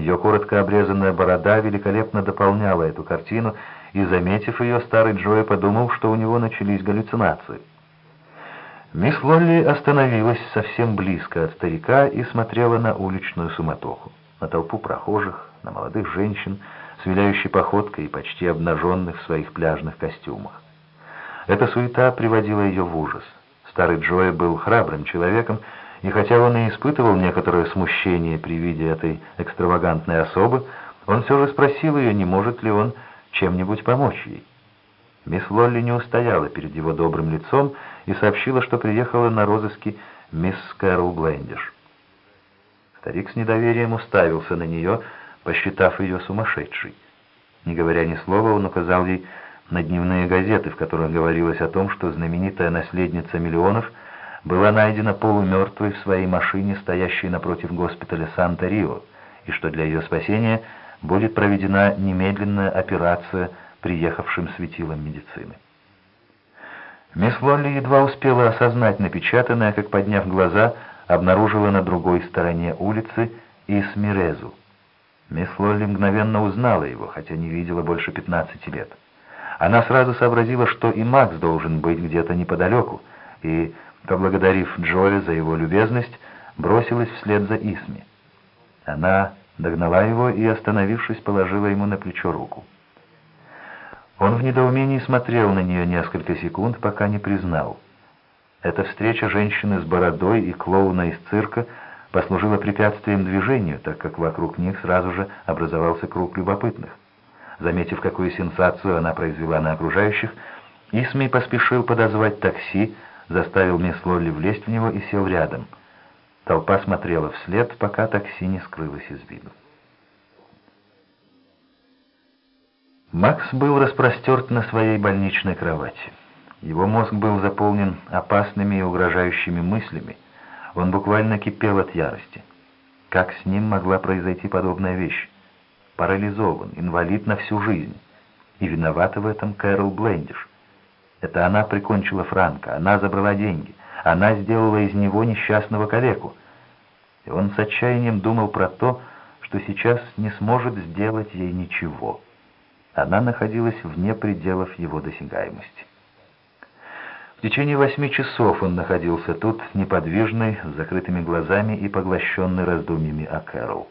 Ее коротко обрезанная борода великолепно дополняла эту картину, и, заметив ее, старый Джои подумал, что у него начались галлюцинации. Мисс Лолли остановилась совсем близко от старика и смотрела на уличную суматоху, на толпу прохожих, на молодых женщин, с виляющей походкой и почти обнаженных в своих пляжных костюмах. Эта суета приводила ее в ужас. Старый Джои был храбрым человеком, и хотя он и испытывал некоторое смущение при виде этой экстравагантной особы, он все же спросил ее, не может ли он чем-нибудь помочь ей. Мисс Лолли не устояла перед его добрым лицом и сообщила, что приехала на розыски мисс Кэрол Блендиш. Старик с недоверием уставился на нее, посчитав ее сумасшедшей. Не говоря ни слова, он указал ей на дневные газеты, в которых говорилось о том, что знаменитая наследница миллионов была найдена полумертвой в своей машине, стоящей напротив госпиталя Санта-Рио, и что для ее спасения будет проведена немедленная операция приехавшим светилом медицины. Мисс Лолли едва успела осознать напечатанное, как, подняв глаза, обнаружила на другой стороне улицы Исмирезу. Мисс Лолли мгновенно узнала его, хотя не видела больше 15 лет. Она сразу сообразила, что и Макс должен быть где-то неподалеку, и, поблагодарив Джоя за его любезность, бросилась вслед за Исми. Она догнала его и, остановившись, положила ему на плечо руку. Он в недоумении смотрел на нее несколько секунд, пока не признал. Эта встреча женщины с бородой и клоуна из цирка послужила препятствием движению, так как вокруг них сразу же образовался круг любопытных. Заметив, какую сенсацию она произвела на окружающих, Исмей поспешил подозвать такси, заставил мисс Лолли влезть в него и сел рядом. Толпа смотрела вслед, пока такси не скрылось из виду. Макс был распростерт на своей больничной кровати. Его мозг был заполнен опасными и угрожающими мыслями. Он буквально кипел от ярости. Как с ним могла произойти подобная вещь? Парализован, инвалид на всю жизнь. И виновата в этом Кэрол Блендиш. Это она прикончила Франка, она забрала деньги, она сделала из него несчастного калеку. И он с отчаянием думал про то, что сейчас не сможет сделать ей ничего. Она находилась вне пределов его досягаемости. В течение восьми часов он находился тут, неподвижный, с закрытыми глазами и поглощенный раздумьями о Кэрол.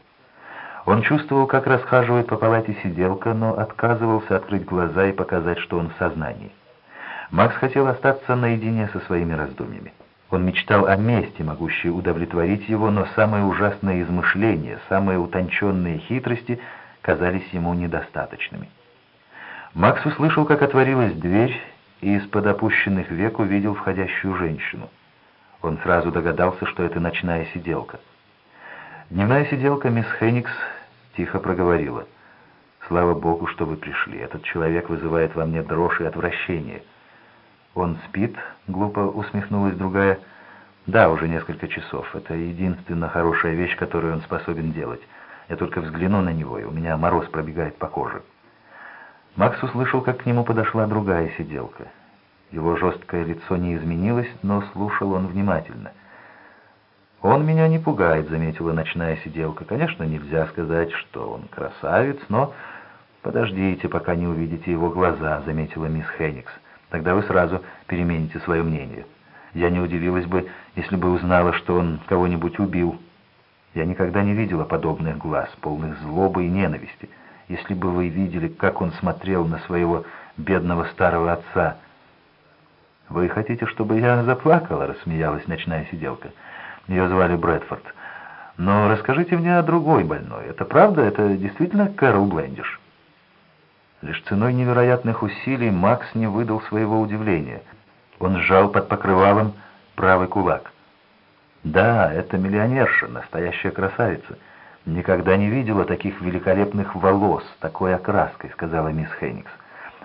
Он чувствовал, как расхаживает по палате сиделка, но отказывался открыть глаза и показать, что он в сознании. Макс хотел остаться наедине со своими раздумьями. Он мечтал о мести, могущей удовлетворить его, но самые ужасные измышления, самые утонченные хитрости казались ему недостаточными. Макс услышал, как отворилась дверь, и из-под опущенных век увидел входящую женщину. Он сразу догадался, что это ночная сиделка. Дневная сиделка мисс Хеникс тихо проговорила. «Слава Богу, что вы пришли. Этот человек вызывает во мне дрожь и отвращение». «Он спит?» — глупо усмехнулась другая. «Да, уже несколько часов. Это единственная хорошая вещь, которую он способен делать. Я только взгляну на него, и у меня мороз пробегает по коже». Макс услышал, как к нему подошла другая сиделка. Его жесткое лицо не изменилось, но слушал он внимательно. «Он меня не пугает», — заметила ночная сиделка. «Конечно, нельзя сказать, что он красавец, но...» «Подождите, пока не увидите его глаза», — заметила мисс Хенникс. «Тогда вы сразу перемените свое мнение. Я не удивилась бы, если бы узнала, что он кого-нибудь убил. Я никогда не видела подобных глаз, полных злобы и ненависти» если бы вы видели, как он смотрел на своего бедного старого отца. «Вы хотите, чтобы я заплакала?» — рассмеялась ночная сиделка. Ее звали Брэдфорд. «Но расскажите мне о другой больной. Это правда? Это действительно Кэрол Блендиш?» Лишь ценой невероятных усилий Макс не выдал своего удивления. Он сжал под покрывалом правый кулак. «Да, это миллионерша, настоящая красавица». «Никогда не видела таких великолепных волос, такой окраской», — сказала мисс Хейникс.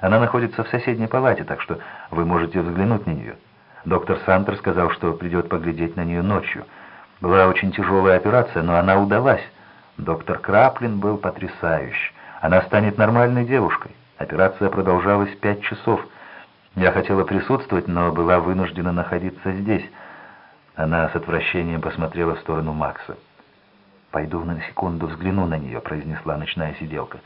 «Она находится в соседней палате, так что вы можете взглянуть на нее. Доктор Сантер сказал, что придет поглядеть на нее ночью. Была очень тяжелая операция, но она удалась. Доктор Краплин был потрясающий. Она станет нормальной девушкой. Операция продолжалась пять часов. Я хотела присутствовать, но была вынуждена находиться здесь». Она с отвращением посмотрела в сторону Макса. «Пойду на секунду взгляну на нее», — произнесла ночная сиделка.